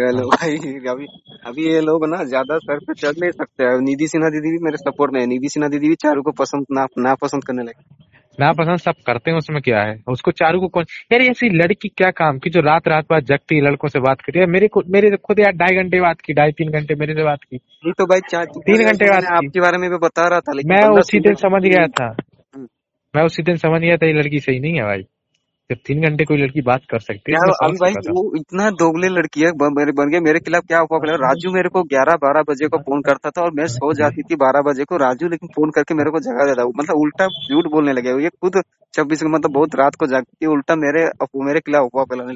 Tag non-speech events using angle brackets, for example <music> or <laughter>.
चलो <laughs> भाई अभी अभी ये लोग ना ज़्यादा सर पे चढ़ नहीं सकते हैं। निधि सिन्हा दीदी भी मेरे सपोर्ट में है। निधि सिन्हा दीदी भी चारू को पसंद ना ना पसंद करने लगे। ना पसंद सब करते हैं उसमें क्या है? उसको चारू को कौन यार ऐसी लड़की क्या काम की जो रात रात बाद जगती है लड़कों से बात करती है? मेरे को मेरे खुद यार ढाई घंटे बात की ढाई तीन घंटे मेरे से बात की। नहीं तो भाई चार तीन घंटे की। आपके बारे में भी बता रहा था लेकिन मैं बंदा उसी दिन समझ गया था। हम्म। मैं उसी दिन समझ गया था ये लड़की सही नहीं है भाई। जब तीन घंटे कोई लड़की बात कर सकती है अभी भाई वो इतना दोगले लड़की है मेरे बन गए मेरे खिलाफ क्या हुआ पहले राजू मेरे को ग्यारह बारह बजे को फ़ोन करता था और मैं सो जाती थी बारह बजे को। राजू लेकिन फ़ोन करके मेरे को जगा देता मतलब उल्टा झूठ बोलने लगे। ये खुद छब्बीस मतलब बहुत रात को जागती है उल्टा मेरे मेरे खिलाफ हुआ फैलाने